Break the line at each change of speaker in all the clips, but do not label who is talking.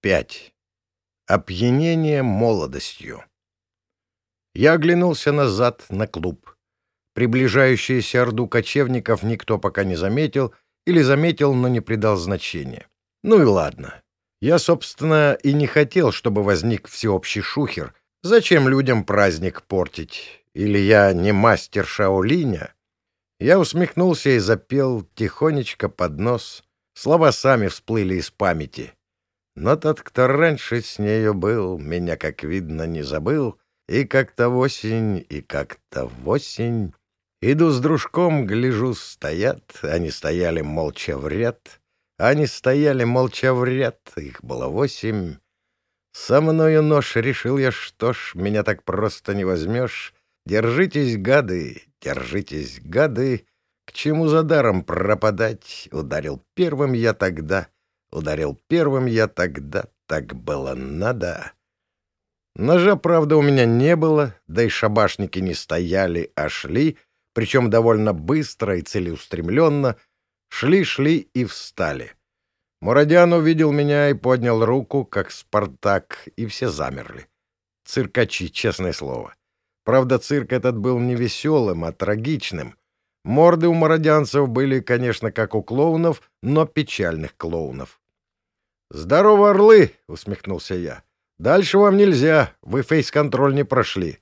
5. Опьянение молодостью. Я оглянулся назад на клуб. Приближающуюся орду кочевников никто пока не заметил или заметил, но не придал значения. Ну и ладно. Я, собственно, и не хотел, чтобы возник всеобщий шухер. Зачем людям праздник портить? Или я не мастер Шаолиня? Я усмехнулся и запел тихонечко под нос. Слова сами всплыли из памяти — но тот, кто раньше с нею был, меня, как видно, не забыл. И как-то в осень, и как-то в осень. Иду с дружком, гляжу, стоят. Они стояли молча в ряд. Они стояли молча в ряд, их было восемь. Со мною нож, решил я, что ж, меня так просто не возьмешь. Держитесь, гады, держитесь, гады. К чему за даром пропадать? Ударил первым я тогда — Ударил первым я тогда, так было надо. Ножа, правда, у меня не было, да и шабашники не стояли, а шли, причем довольно быстро и целеустремленно. Шли-шли и встали. Мурадян увидел меня и поднял руку, как Спартак, и все замерли. Циркачи, честное слово. Правда, цирк этот был не веселым, а трагичным. Морды у мародянцев были, конечно, как у клоунов, но печальных клоунов. «Здорово, орлы!» — усмехнулся я. «Дальше вам нельзя, вы фейс-контроль не прошли».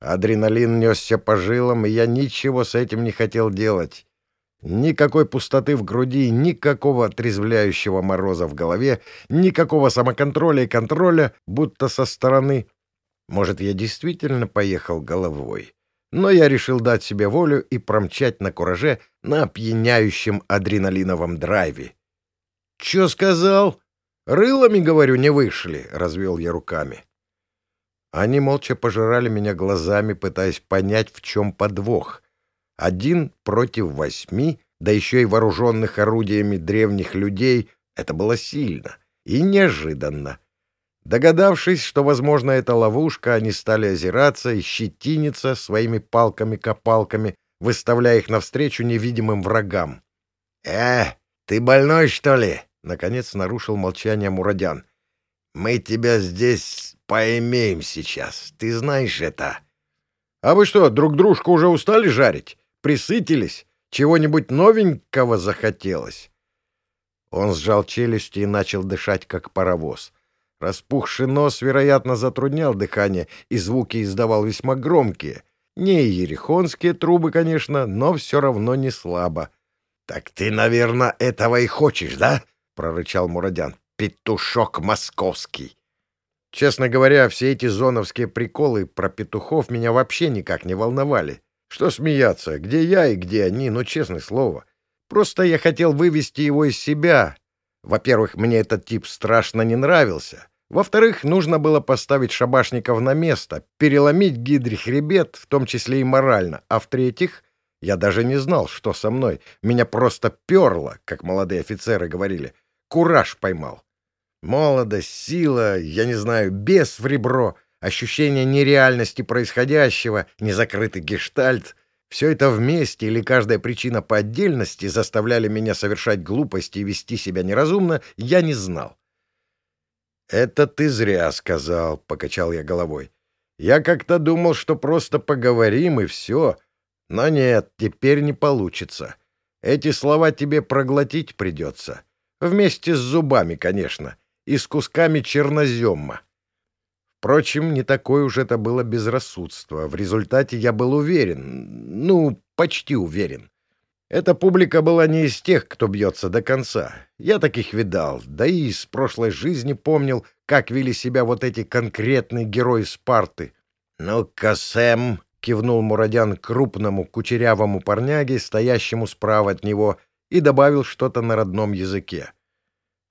Адреналин несся по жилам, и я ничего с этим не хотел делать. Никакой пустоты в груди, никакого отрезвляющего мороза в голове, никакого самоконтроля и контроля, будто со стороны. Может, я действительно поехал головой но я решил дать себе волю и промчать на кураже на опьяняющем адреналиновом драйве. — Чё сказал? Рылами, говорю, не вышли, — развел я руками. Они молча пожирали меня глазами, пытаясь понять, в чем подвох. Один против восьми, да еще и вооруженных орудиями древних людей — это было сильно и неожиданно. Догадавшись, что, возможно, это ловушка, они стали озираться и щетиниться своими палками-копалками, выставляя их навстречу невидимым врагам. — Э, ты больной, что ли? — наконец нарушил молчание Мурадян. — Мы тебя здесь поимеем сейчас, ты знаешь это. — А вы что, друг дружку уже устали жарить? Присытились? Чего-нибудь новенького захотелось? Он сжал челюсти и начал дышать, как паровоз — Распухший нос, вероятно, затруднял дыхание, и звуки издавал весьма громкие. Не ерехонские трубы, конечно, но все равно не слабо. — Так ты, наверное, этого и хочешь, да? — прорычал Мурадян. — Петушок московский. Честно говоря, все эти зоновские приколы про петухов меня вообще никак не волновали. Что смеяться, где я и где они, ну, честное слово. Просто я хотел вывести его из себя. Во-первых, мне этот тип страшно не нравился. Во-вторых, нужно было поставить шабашников на место, переломить гидре хребет, в том числе и морально. А в-третьих, я даже не знал, что со мной. Меня просто перло, как молодые офицеры говорили. Кураж поймал. Молодость, сила, я не знаю, бес в ребро, ощущение нереальности происходящего, незакрытый гештальт — все это вместе или каждая причина по отдельности заставляли меня совершать глупости и вести себя неразумно, я не знал. «Это ты зря сказал», — покачал я головой. «Я как-то думал, что просто поговорим и все. Но нет, теперь не получится. Эти слова тебе проглотить придется. Вместе с зубами, конечно, и с кусками чернозема». Впрочем, не такое уж это было безрассудство. В результате я был уверен, ну, почти уверен. Эта публика была не из тех, кто бьется до конца. Я таких видал, да и из прошлой жизни помнил, как вели себя вот эти конкретные герои Спарты. «Ну-ка, Сэм!» — кивнул Мурадян крупному кучерявому парняге, стоящему справа от него, и добавил что-то на родном языке.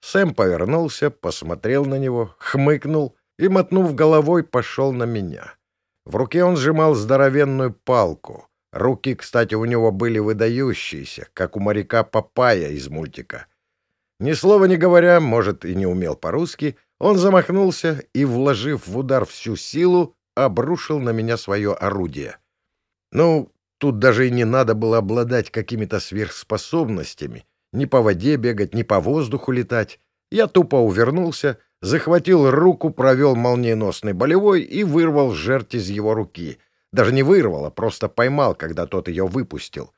Сэм повернулся, посмотрел на него, хмыкнул и, мотнув головой, пошел на меня. В руке он сжимал здоровенную палку — Руки, кстати, у него были выдающиеся, как у моряка Папая из мультика. Ни слова не говоря, может, и не умел по-русски, он замахнулся и, вложив в удар всю силу, обрушил на меня свое орудие. Ну, тут даже и не надо было обладать какими-то сверхспособностями, ни по воде бегать, ни по воздуху летать. Я тупо увернулся, захватил руку, провел молниеносный болевой и вырвал жертв из его руки. Даже не вырвал, а просто поймал, когда тот ее выпустил.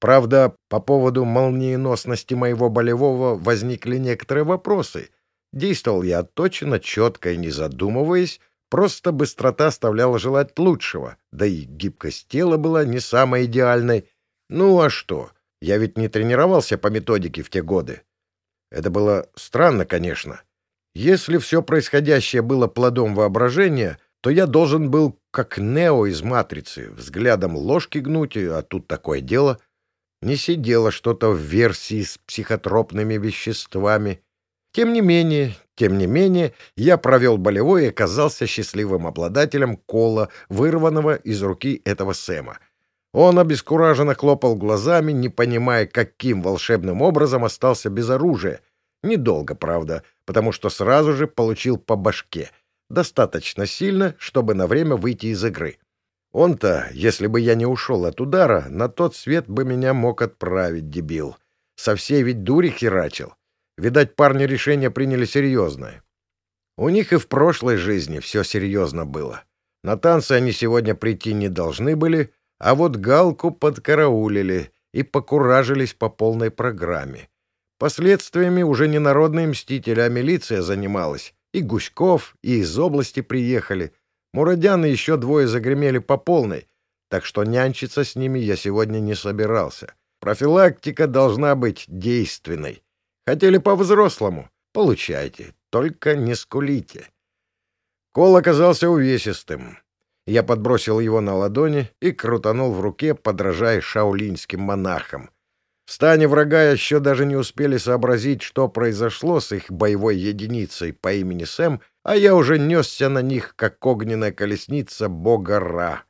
Правда, по поводу молниеносности моего болевого возникли некоторые вопросы. Действовал я точно, четко и не задумываясь, просто быстрота оставляла желать лучшего, да и гибкость тела была не самой идеальной. Ну а что? Я ведь не тренировался по методике в те годы. Это было странно, конечно. Если все происходящее было плодом воображения, то я должен был, как Нео из «Матрицы», взглядом ложки гнуть, а тут такое дело. Не сидело что-то в версии с психотропными веществами. Тем не менее, тем не менее, я провел болевой и оказался счастливым обладателем кола, вырванного из руки этого Сэма — он обескураженно хлопал глазами, не понимая, каким волшебным образом остался без оружия. Недолго, правда, потому что сразу же получил по башке. Достаточно сильно, чтобы на время выйти из игры. Он-то, если бы я не ушел от удара, на тот свет бы меня мог отправить, дебил. Со всей ведь дури херачил. Видать, парни решение приняли серьезное. У них и в прошлой жизни все серьезно было. На танцы они сегодня прийти не должны были, а вот Галку подкараулили и покуражились по полной программе. Последствиями уже не народные мстители, а милиция занималась. И Гуськов, и из области приехали. Мурадян и еще двое загремели по полной, так что нянчиться с ними я сегодня не собирался. Профилактика должна быть действенной. Хотели по-взрослому? Получайте, только не скулите. Кол оказался увесистым. Я подбросил его на ладони и крутанул в руке, подражая шаулинским монахам. В стане врага еще даже не успели сообразить, что произошло с их боевой единицей по имени Сэм, а я уже несся на них, как огненная колесница бога Ра.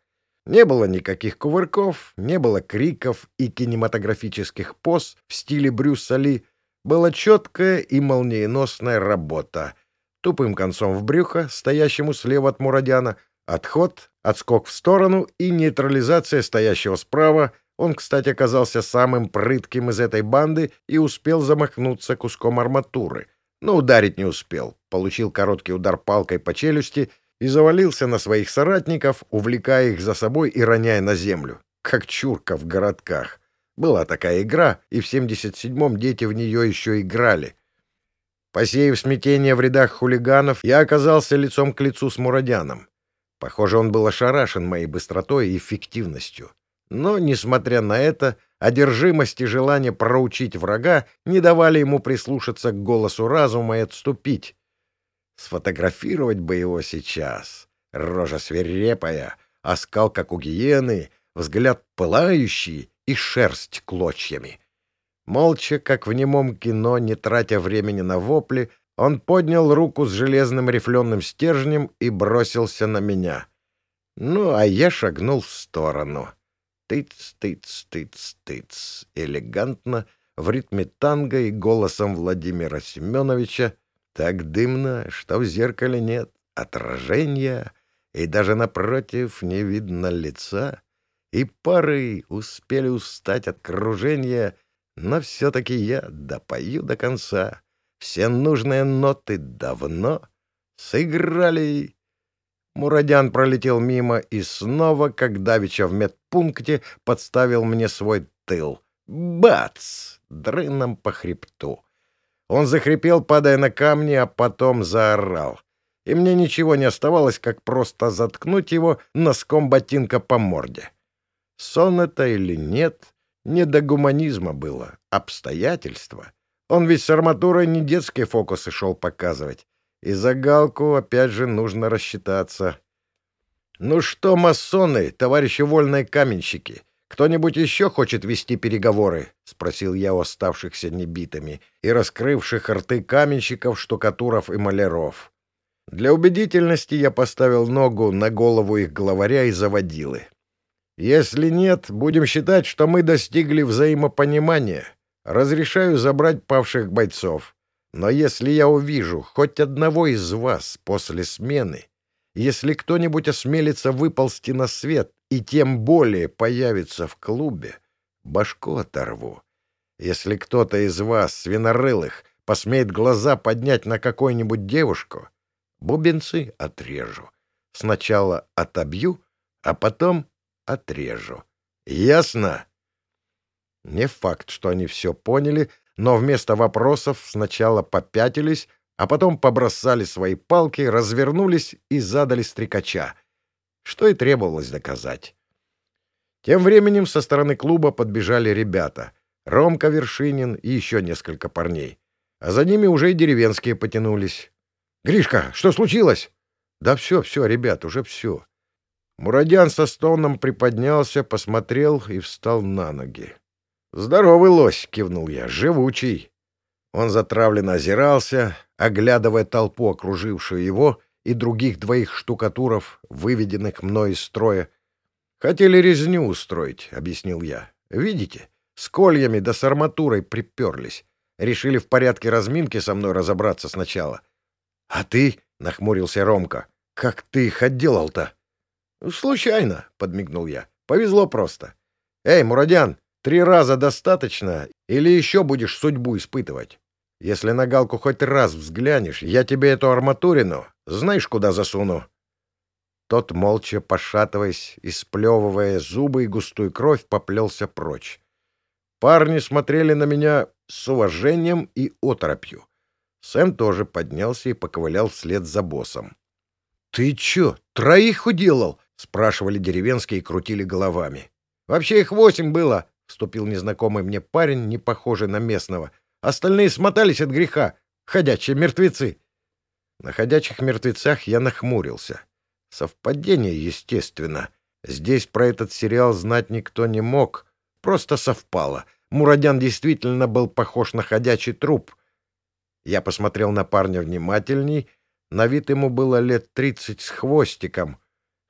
Не было никаких кувырков, не было криков и кинематографических поз в стиле Брюса Ли. Была четкая и молниеносная работа. Тупым концом в брюхо, стоящему слева от Мурадяна — Отход, отскок в сторону и нейтрализация стоящего справа. Он, кстати, оказался самым прытким из этой банды и успел замахнуться куском арматуры. Но ударить не успел. Получил короткий удар палкой по челюсти и завалился на своих соратников, увлекая их за собой и роняя на землю. Как чурка в городках. Была такая игра, и в 77-м дети в нее еще играли. Посеяв смятение в рядах хулиганов, я оказался лицом к лицу с Мурадяном. Похоже, он был ошарашен моей быстротой и эффективностью. Но, несмотря на это, одержимость и желание проучить врага не давали ему прислушаться к голосу разума и отступить. Сфотографировать бы его сейчас. Рожа свирепая, оскал, как у гиены, взгляд пылающий и шерсть клочьями. Молча, как в немом кино, не тратя времени на вопли, он поднял руку с железным рифленым стержнем и бросился на меня. Ну, а я шагнул в сторону. Тыц, тыц, тыц, тыц. Элегантно, в ритме танго и голосом Владимира Семеновича. Так дымно, что в зеркале нет отражения, и даже напротив не видно лица. И пары успели устать от кружения, но все-таки я допою до конца. Все нужные ноты давно сыграли. Мурадян пролетел мимо и снова, как давеча в медпункте, подставил мне свой тыл. Бац! Дрыном по хребту. Он захрипел, падая на камни, а потом заорал. И мне ничего не оставалось, как просто заткнуть его носком ботинка по морде. Сон это или нет, не до гуманизма было, обстоятельства — он ведь с арматурой не детские фокусы шел показывать. И за галку опять же нужно рассчитаться. «Ну что, масоны, товарищи вольные каменщики, кто-нибудь еще хочет вести переговоры?» — спросил я у оставшихся небитыми и раскрывших рты каменщиков, штукатуров и маляров. Для убедительности я поставил ногу на голову их главаря и заводилы. «Если нет, будем считать, что мы достигли взаимопонимания». Разрешаю забрать павших бойцов. Но если я увижу хоть одного из вас после смены, если кто-нибудь осмелится выползти на свет и тем более появится в клубе, башку оторву. Если кто-то из вас, свинорылых, посмеет глаза поднять на какую-нибудь девушку, бубенцы отрежу. Сначала отобью, а потом отрежу. Ясно? Не факт, что они все поняли, но вместо вопросов сначала попятились, а потом побросали свои палки, развернулись и задали стрекача, что и требовалось доказать. Тем временем со стороны клуба подбежали ребята — Ромка Вершинин и еще несколько парней. А за ними уже и деревенские потянулись. «Гришка, что случилось?» «Да все, все, ребят, уже все». Мурадян со стоном приподнялся, посмотрел и встал на ноги. «Здоровый лось!» — кивнул я. «Живучий!» Он затравленно озирался, оглядывая толпу, окружившую его, и других двоих штукатуров, выведенных мной из строя. «Хотели резню устроить», — объяснил я. «Видите, с кольями да с арматурой приперлись. Решили в порядке разминки со мной разобраться сначала». «А ты?» — нахмурился Ромка. «Как ты их отделал-то?» «Случайно», — подмигнул я. «Повезло просто. Эй, Мурадян, Три раза достаточно, или еще будешь судьбу испытывать? Если на галку хоть раз взглянешь, я тебе эту арматурину знаешь, куда засуну?» Тот, молча пошатываясь и сплевывая зубы и густую кровь, поплелся прочь. Парни смотрели на меня с уважением и оторопью. Сэм тоже поднялся и поковылял вслед за боссом. — Ты чё, троих уделал? — спрашивали деревенские и крутили головами. — Вообще их восемь было, вступил незнакомый мне парень, не похожий на местного. Остальные смотались от греха. Ходячие мертвецы. На ходячих мертвецах я нахмурился. Совпадение, естественно. Здесь про этот сериал знать никто не мог. Просто совпало. Мурадян действительно был похож на ходячий труп. Я посмотрел на парня внимательней. На вид ему было лет тридцать с хвостиком.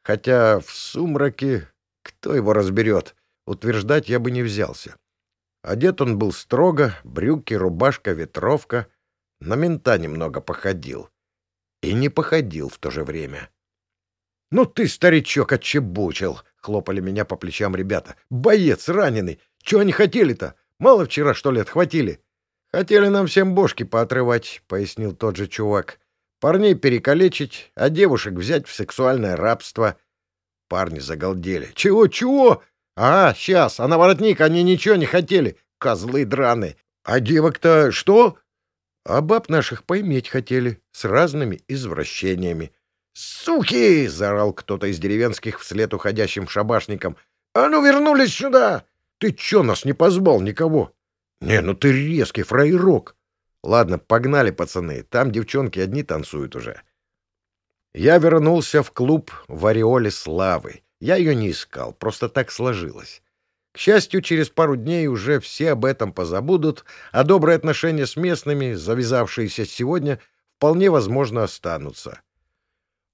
Хотя в сумраке кто его разберет? Утверждать я бы не взялся. Одет он был строго, брюки, рубашка, ветровка. На мента немного походил. И не походил в то же время. — Ну ты, старичок, отчебучил! — хлопали меня по плечам ребята. — Боец раненый! Чего они хотели-то? Мало вчера, что ли, отхватили? — Хотели нам всем бошки поотрывать, — пояснил тот же чувак. — Парней перекалечить, а девушек взять в сексуальное рабство. Парни загалдели. «Чего, чего? «А, сейчас, а на воротник они ничего не хотели, козлы драны. А девок-то что?» «А баб наших поиметь хотели, с разными извращениями». «Суки!» — заорал кто-то из деревенских вслед уходящим шабашникам. «А ну, вернулись сюда! Ты чё, нас не позвал никого?» «Не, ну ты резкий фраерок!» «Ладно, погнали, пацаны, там девчонки одни танцуют уже». Я вернулся в клуб в ореоле славы. Я ее не искал, просто так сложилось. К счастью, через пару дней уже все об этом позабудут, а добрые отношения с местными, завязавшиеся сегодня, вполне возможно останутся.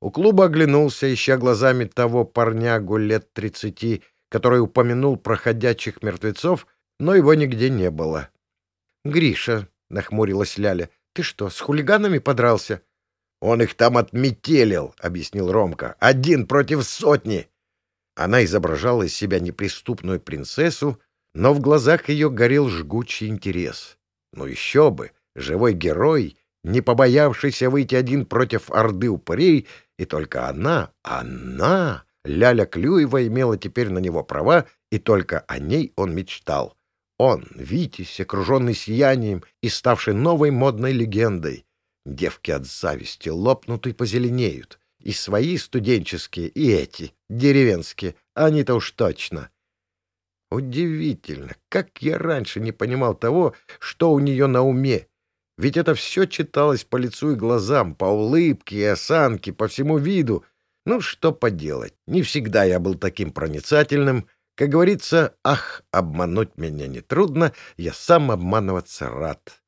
У клуба оглянулся, ища глазами того парнягу лет тридцати, который упомянул про ходячих мертвецов, но его нигде не было. — Гриша, — нахмурилась Ляля, — ты что, с хулиганами подрался? — Он их там отметелил, — объяснил Ромка. — Один против сотни. Она изображала из себя неприступную принцессу, но в глазах ее горел жгучий интерес. Ну еще бы! Живой герой, не побоявшийся выйти один против орды упырей, и только она, она, Ляля Клюева, имела теперь на него права, и только о ней он мечтал. Он, Витязь, окруженный сиянием и ставший новой модной легендой. Девки от зависти лопнут и позеленеют. И свои студенческие, и эти, деревенские, они-то уж точно. Удивительно, как я раньше не понимал того, что у нее на уме. Ведь это все читалось по лицу и глазам, по улыбке и осанке, по всему виду. Ну, что поделать, не всегда я был таким проницательным. Как говорится, ах, обмануть меня нетрудно, я сам обманываться рад.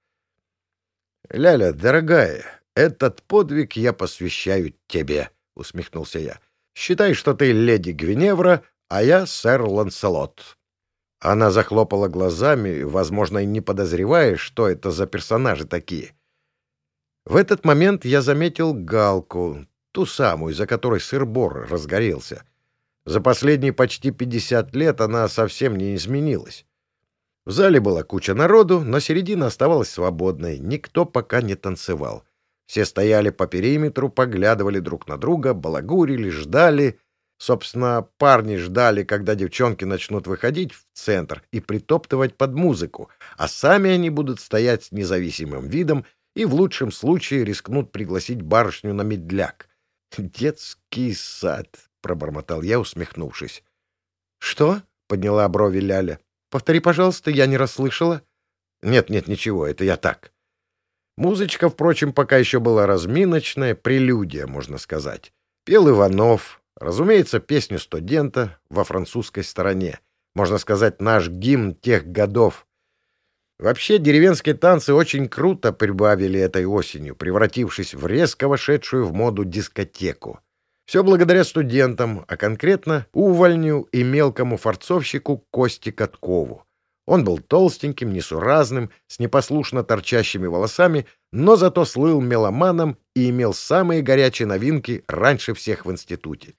Ляля, дорогая, «Этот подвиг я посвящаю тебе», — усмехнулся я. «Считай, что ты леди Гвиневра, а я сэр Ланселот». Она захлопала глазами, возможно, и не подозревая, что это за персонажи такие. В этот момент я заметил Галку, ту самую, за которой сыр-бор разгорелся. За последние почти пятьдесят лет она совсем не изменилась. В зале была куча народу, но середина оставалась свободной, никто пока не танцевал. Все стояли по периметру, поглядывали друг на друга, балагурили, ждали. Собственно, парни ждали, когда девчонки начнут выходить в центр и притоптывать под музыку, а сами они будут стоять с независимым видом и в лучшем случае рискнут пригласить барышню на медляк. «Детский сад», — пробормотал я, усмехнувшись. «Что?» — подняла брови Ляля. «Повтори, пожалуйста, я не расслышала». «Нет-нет, ничего, это я так». Музычка, впрочем, пока еще была разминочная, прелюдия, можно сказать. Пел Иванов, разумеется, песню студента во французской стороне. Можно сказать, наш гимн тех годов. Вообще, деревенские танцы очень круто прибавили этой осенью, превратившись в резко вошедшую в моду дискотеку. Все благодаря студентам, а конкретно увольню и мелкому форцовщику Косте Каткову. Он был толстеньким, несуразным, с непослушно торчащими волосами, но зато слыл меломаном и имел самые горячие новинки раньше всех в институте.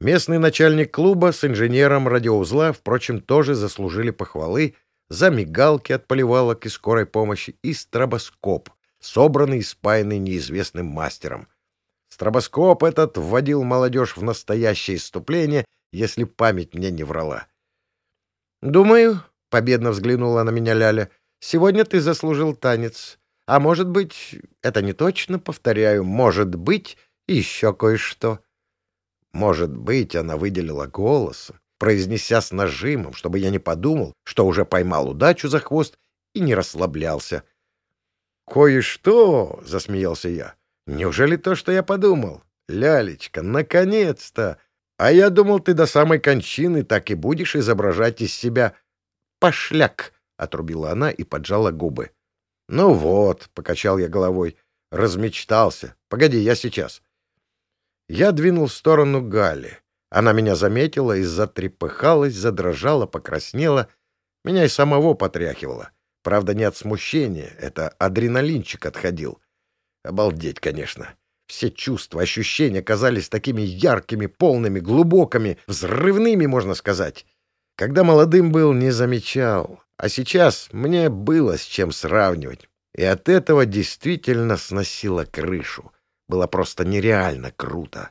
Местный начальник клуба с инженером радиоузла, впрочем, тоже заслужили похвалы за мигалки от поливалок и скорой помощи и стробоскоп, собранный и спаянный неизвестным мастером. Стробоскоп этот вводил молодежь в настоящее иступление, если память мне не врала. «Думаю, Победно взглянула на меня Ляля. «Сегодня ты заслужил танец. А может быть, это не точно, повторяю, может быть, еще кое-что». «Может быть», — она выделила голосом, произнеся с нажимом, чтобы я не подумал, что уже поймал удачу за хвост и не расслаблялся. «Кое-что!» — засмеялся я. «Неужели то, что я подумал? Лялечка, наконец-то! А я думал, ты до самой кончины так и будешь изображать из себя пошляк! — отрубила она и поджала губы. — Ну вот, — покачал я головой, — размечтался. Погоди, я сейчас. Я двинул в сторону Гали. Она меня заметила и затрепыхалась, задрожала, покраснела. Меня и самого потряхивало. Правда, не от смущения, это адреналинчик отходил. Обалдеть, конечно. Все чувства, ощущения казались такими яркими, полными, глубокими, взрывными, можно сказать. Когда молодым был, не замечал, а сейчас мне было с чем сравнивать. И от этого действительно сносило крышу. Было просто нереально круто.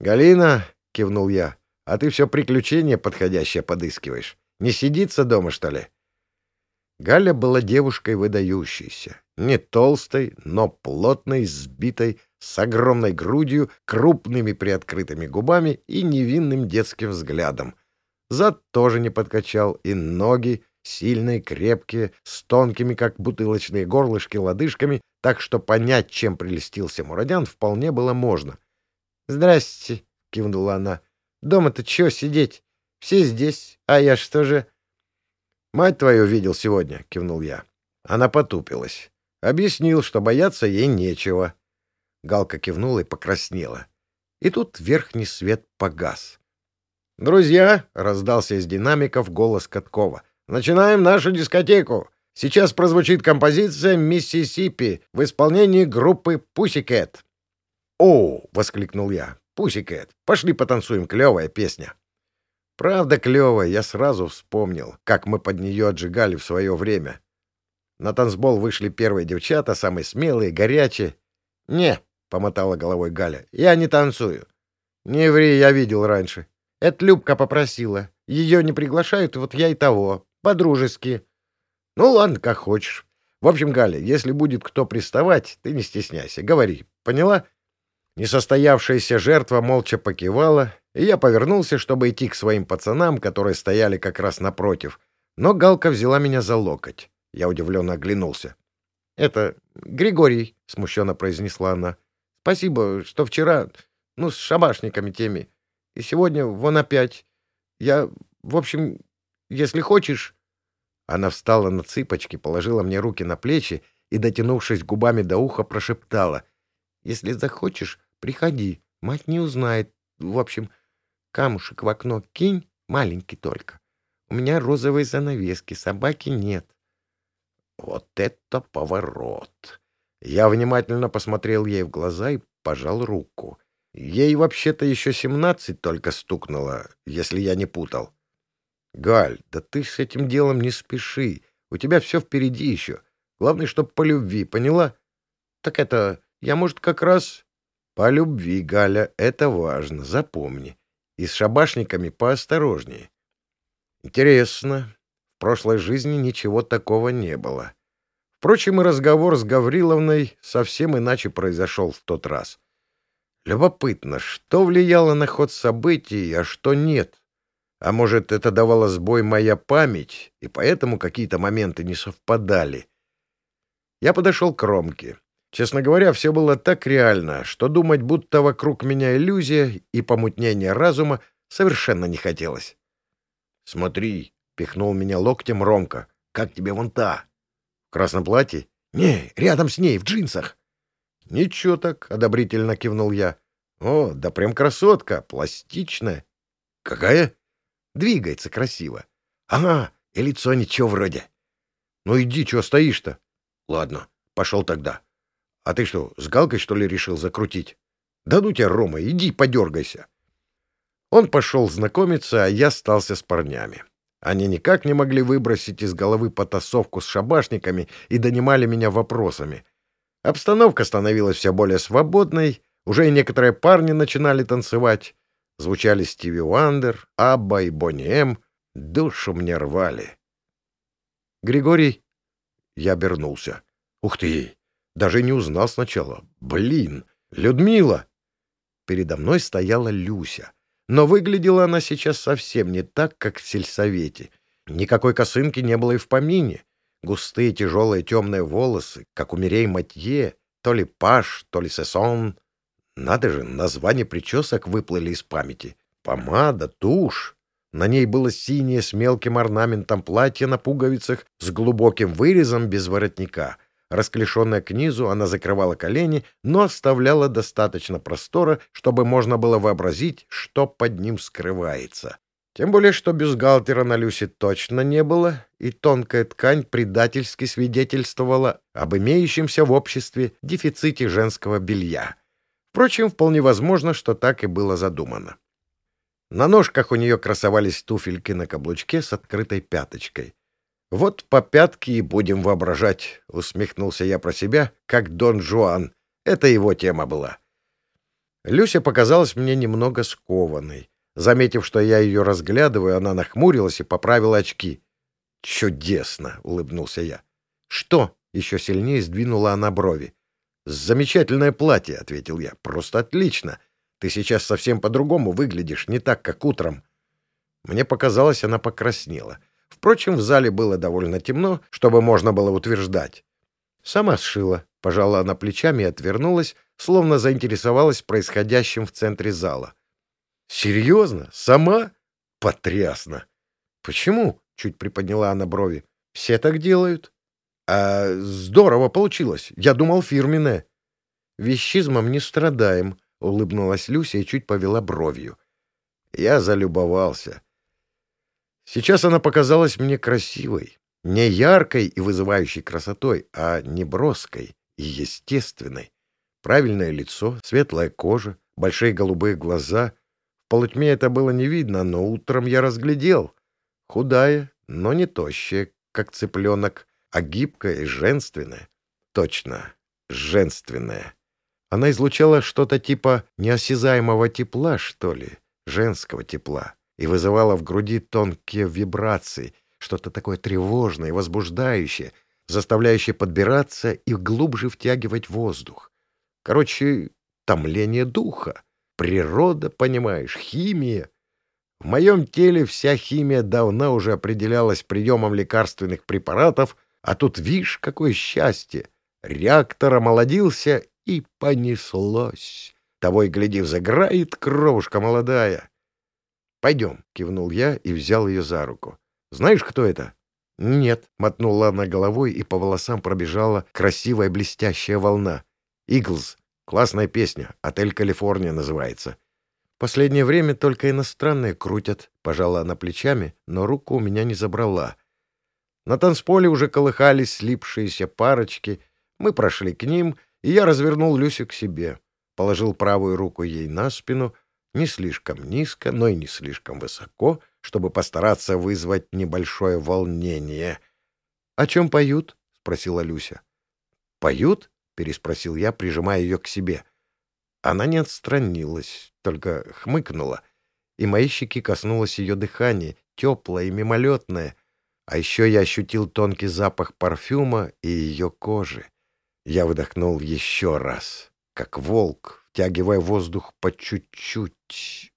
«Галина», — кивнул я, — «а ты все приключение подходящее подыскиваешь. Не сидится дома, что ли?» Галя была девушкой выдающейся. Не толстой, но плотной, сбитой, с огромной грудью, крупными приоткрытыми губами и невинным детским взглядом — Зад тоже не подкачал, и ноги сильные, крепкие, с тонкими, как бутылочные горлышки, лодыжками, так что понять, чем прелестился Мурадян, вполне было можно. — Здрасте, — кивнула она. — Дома-то чего сидеть? Все здесь, а я что же... — Мать твою видел сегодня, — кивнул я. Она потупилась. Объяснил, что бояться ей нечего. Галка кивнула и покраснела. И тут верхний свет погас. «Друзья!» — раздался из динамиков голос Каткова. «Начинаем нашу дискотеку! Сейчас прозвучит композиция «Миссисипи» в исполнении группы «Пусикэт». «О!» — воскликнул я. «Пусикэт! Пошли потанцуем, клевая песня!» Правда, клевая, я сразу вспомнил, как мы под нее отжигали в свое время. На танцбол вышли первые девчата, самые смелые, горячие. «Не», — помотала головой Галя, — «я не танцую». «Не ври, я видел раньше». Это Любка попросила. Ее не приглашают, вот я и того. По-дружески. Ну, ладно, как хочешь. В общем, Галя, если будет кто приставать, ты не стесняйся. Говори. Поняла? Несостоявшаяся жертва молча покивала, и я повернулся, чтобы идти к своим пацанам, которые стояли как раз напротив. Но Галка взяла меня за локоть. Я удивленно оглянулся. — Это Григорий, — смущенно произнесла она. — Спасибо, что вчера, ну, с шабашниками теми. И сегодня вон опять. Я, в общем, если хочешь...» Она встала на цыпочки, положила мне руки на плечи и, дотянувшись губами до уха, прошептала. «Если захочешь, приходи. Мать не узнает. В общем, камушек в окно кинь, маленький только. У меня розовые занавески, собаки нет». Вот это поворот! Я внимательно посмотрел ей в глаза и пожал руку. Ей вообще-то еще семнадцать только стукнуло, если я не путал. Галь, да ты с этим делом не спеши. У тебя все впереди еще. Главное, чтоб по любви, поняла? Так это, я, может, как раз... По любви, Галя, это важно, запомни. И с шабашниками поосторожнее. Интересно. В прошлой жизни ничего такого не было. Впрочем, и разговор с Гавриловной совсем иначе произошел в тот раз. Любопытно, что влияло на ход событий, а что нет. А может, это давало сбой моя память, и поэтому какие-то моменты не совпадали. Я подошел к Ромке. Честно говоря, все было так реально, что думать, будто вокруг меня иллюзия и помутнение разума, совершенно не хотелось. «Смотри», — пихнул меня локтем Ромка, — «как тебе вон та?» «В красном платье?» «Не, рядом с ней, в джинсах». «Ничего так», — одобрительно кивнул я. «О, да прям красотка, пластичная». «Какая?» «Двигается красиво». «Ага, и лицо ничего вроде». «Ну иди, чего стоишь-то?» «Ладно, пошел тогда». «А ты что, с галкой, что ли, решил закрутить?» «Да ну тебя, Рома, иди подергайся». Он пошел знакомиться, а я остался с парнями. Они никак не могли выбросить из головы потасовку с шабашниками и донимали меня вопросами. Обстановка становилась все более свободной, уже и некоторые парни начинали танцевать. Звучали Стиви Уандер, Абба и Бонни М. Душу мне рвали. «Григорий?» Я обернулся. «Ух ты! Даже не узнал сначала. Блин! Людмила!» Передо мной стояла Люся. Но выглядела она сейчас совсем не так, как в сельсовете. Никакой косынки не было и в помине. Густые тяжелые темные волосы, как у Мирей Матье, то ли паш, то ли сессон. Надо же, названия причесок выплыли из памяти. Помада, тушь. На ней было синее с мелким орнаментом платье на пуговицах с глубоким вырезом без воротника. Расклешенная к низу, она закрывала колени, но оставляла достаточно простора, чтобы можно было вообразить, что под ним скрывается. Тем более, что бюстгальтера на Люсе точно не было, и тонкая ткань предательски свидетельствовала об имеющемся в обществе дефиците женского белья. Впрочем, вполне возможно, что так и было задумано. На ножках у нее красовались туфельки на каблучке с открытой пяточкой. «Вот по пятке и будем воображать», — усмехнулся я про себя, как Дон Жуан. Это его тема была. Люся показалась мне немного скованной. Заметив, что я ее разглядываю, она нахмурилась и поправила очки. «Чудесно!» — улыбнулся я. «Что?» — еще сильнее сдвинула она брови. «Замечательное платье», — ответил я. «Просто отлично. Ты сейчас совсем по-другому выглядишь, не так, как утром». Мне показалось, она покраснела. Впрочем, в зале было довольно темно, чтобы можно было утверждать. Сама сшила, пожала она плечами и отвернулась, словно заинтересовалась происходящим в центре зала. «Серьезно? Сама? Потрясно!» «Почему?» — чуть приподняла она брови. «Все так делают». А здорово получилось. Я думал, фирменное. Вещизмом не страдаем, улыбнулась Люся и чуть повела бровью. Я залюбовался. Сейчас она показалась мне красивой, не яркой и вызывающей красотой, а неброской и естественной. Правильное лицо, светлая кожа, большие голубые глаза. В полутьме это было не видно, но утром я разглядел. Худая, но не тощая, как цыпленок, а гибкая и женственная. Точно, женственная. Она излучала что-то типа неосязаемого тепла, что ли, женского тепла, и вызывала в груди тонкие вибрации, что-то такое тревожное и возбуждающее, заставляющее подбираться и глубже втягивать воздух. Короче, томление духа. Природа, понимаешь, химия. В моем теле вся химия давно уже определялась приемом лекарственных препаратов а тут, видишь, какое счастье! Реактор омолодился и понеслось. Того и гляди, заграет кровушка молодая. — Пойдем, — кивнул я и взял ее за руку. — Знаешь, кто это? — Нет, — мотнула она головой, и по волосам пробежала красивая блестящая волна. — Иглз. Классная песня. «Отель Калифорния» называется. Последнее время только иностранные крутят. Пожала она плечами, но руку у меня не забрала. На танцполе уже колыхались слипшиеся парочки. Мы прошли к ним, и я развернул Люсю к себе. Положил правую руку ей на спину, не слишком низко, но и не слишком высоко, чтобы постараться вызвать небольшое волнение.
— О чем поют? — спросила Люся.
— Поют? — переспросил я, прижимая ее к себе. Она не отстранилась, только хмыкнула, и мои щеки коснулось ее дыхание, теплое и мимолетное. А еще я ощутил тонкий запах парфюма и ее кожи. Я выдохнул еще раз, как волк, втягивая воздух по чуть-чуть.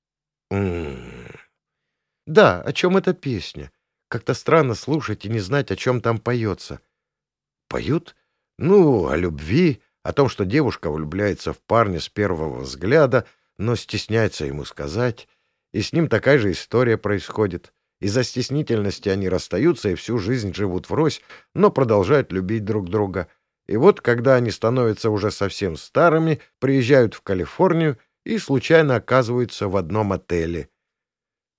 Да, о чем эта песня? Как-то странно слушать и не знать, о чем там поется.
Поют? Ну, о любви, о том, что девушка влюбляется в парня с первого взгляда, но стесняется ему сказать. И с ним такая же история происходит. Из-за стеснительности они расстаются и всю жизнь живут врозь, но продолжают любить друг друга. И вот, когда они становятся уже совсем старыми, приезжают в Калифорнию и случайно оказываются в одном отеле —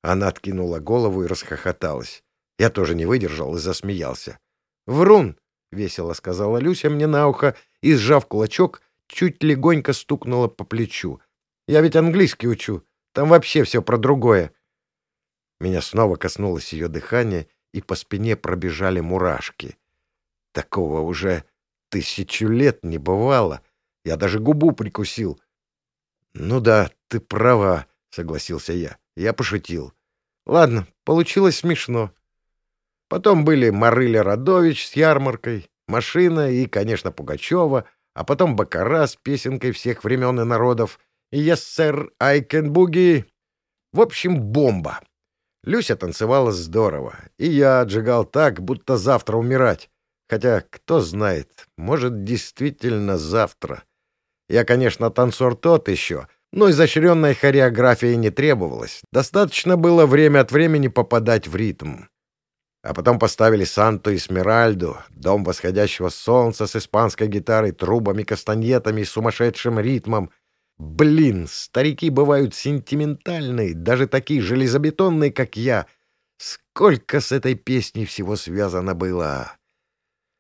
она откинула голову и расхохоталась. Я тоже не выдержал и засмеялся. «Врун!» — весело сказала Люся мне на ухо и, сжав кулачок, чуть легонько стукнула по плечу. «Я ведь английский учу. Там вообще все про другое». Меня снова коснулось ее дыхания, и по спине пробежали мурашки. Такого уже тысячу лет не бывало. Я даже губу прикусил. — Ну да, ты права, — согласился я. Я пошутил. Ладно, получилось смешно. Потом были Марыля Радович с ярмаркой, машина и, конечно, Пугачева, а потом Бакара с песенкой всех времен и народов, «Yes, sir, I can boogie». В общем, бомба. Люся танцевала здорово, и я отжигал так, будто завтра умирать. Хотя, кто знает, может, действительно завтра. Я, конечно, танцор тот еще — но изощренной хореографии не требовалось. Достаточно было время от времени попадать в ритм. А потом поставили Санту и Смиральду, дом восходящего солнца с испанской гитарой, трубами, кастаньетами и сумасшедшим ритмом. Блин, старики бывают сентиментальные, даже такие железобетонные, как я. Сколько с этой песней всего связано было!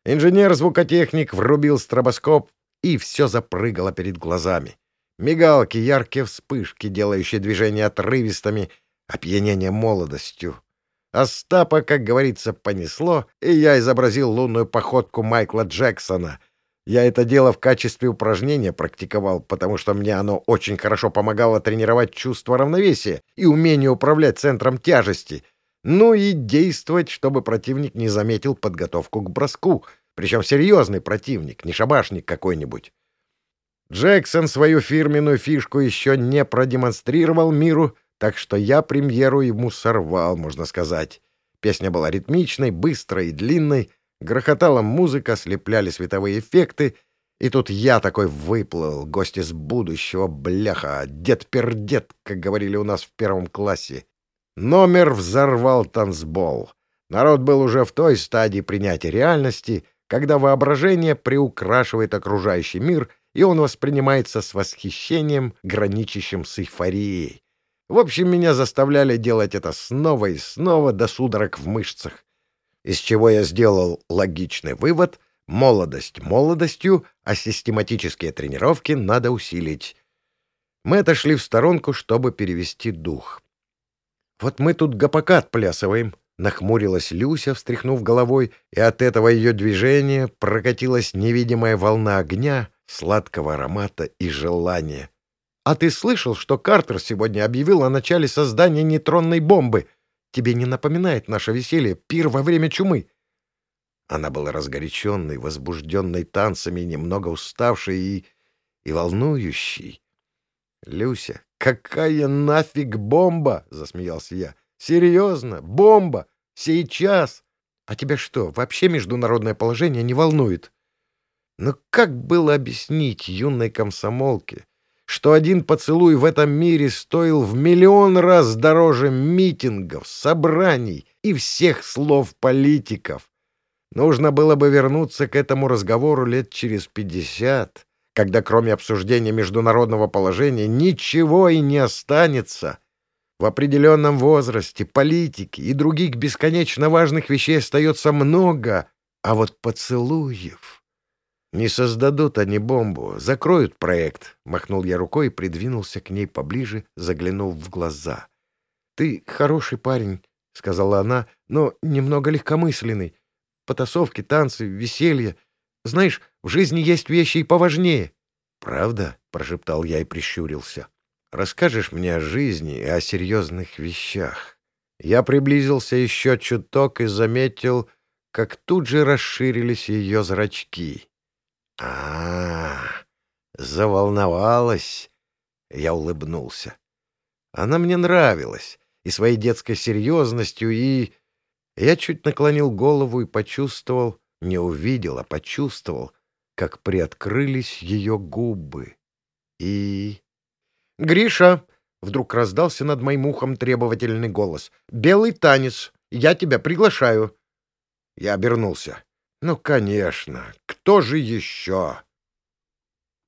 Инженер-звукотехник врубил стробоскоп, и все запрыгало перед глазами. Мигалки, яркие вспышки, делающие движения отрывистыми, опьянение молодостью. Остапа, как говорится, понесло, и я изобразил лунную походку Майкла Джексона. Я это дело в качестве упражнения практиковал, потому что мне оно очень хорошо помогало тренировать чувство равновесия и умение управлять центром тяжести. Ну и действовать, чтобы противник не заметил подготовку к броску. Причем серьезный противник, не шабашник какой-нибудь. Джексон свою фирменную фишку еще не продемонстрировал миру, так что я премьеру ему сорвал, можно сказать. Песня была ритмичной, быстрой и длинной, грохотала музыка, слепляли световые эффекты, и тут я такой выплыл, гость из будущего, бляха, дед-пердед, как говорили у нас в первом классе. Номер взорвал танцбол. Народ был уже в той стадии принятия реальности, когда воображение приукрашивает окружающий мир — и он воспринимается с восхищением, граничащим с эйфорией. В общем, меня заставляли делать это снова и снова до судорог в мышцах. Из чего я сделал логичный вывод — молодость молодостью, а систематические тренировки надо усилить. Мы отошли в сторонку, чтобы перевести дух. «Вот мы тут гопака отплясываем», — нахмурилась Люся, встряхнув головой, и от этого ее движения прокатилась невидимая волна огня — сладкого аромата и желания. «А ты слышал, что Картер сегодня объявил о начале создания нейтронной бомбы? Тебе не напоминает наше веселье пир во время чумы?» Она была разгоряченной, возбужденной танцами, немного уставшей и... и волнующей. «Люся, какая нафиг бомба?» — засмеялся я. «Серьезно? Бомба? Сейчас? А тебя что, вообще международное положение не волнует?» Но как было объяснить юной комсомолке, что один поцелуй в этом мире стоил в миллион раз дороже митингов, собраний и всех слов политиков? Нужно было бы вернуться к этому разговору лет через пятьдесят, когда кроме обсуждения международного положения ничего и не останется. В определенном возрасте политики и других бесконечно важных вещей остается много, а вот поцелуев... «Не создадут они бомбу, закроют проект», — махнул я рукой и придвинулся к ней поближе, заглянув в глаза. «Ты хороший парень, —
сказала она, — но немного легкомысленный. Потасовки, танцы, веселье. Знаешь, в жизни есть вещи и поважнее.
«Правда?» — прошептал я и прищурился. «Расскажешь мне о жизни и о серьезных вещах?» Я приблизился еще чуток и заметил, как тут же расширились ее зрачки. А, -а, -а заволновалась. Я улыбнулся. Она мне нравилась и своей детской серьезностью, и... Я чуть наклонил голову и почувствовал, не увидел, а почувствовал, как приоткрылись ее губы. И... «Гриша!» — вдруг раздался над моим ухом требовательный голос. «Белый танец! Я тебя приглашаю!» Я обернулся. «Ну, конечно! Кто же еще?»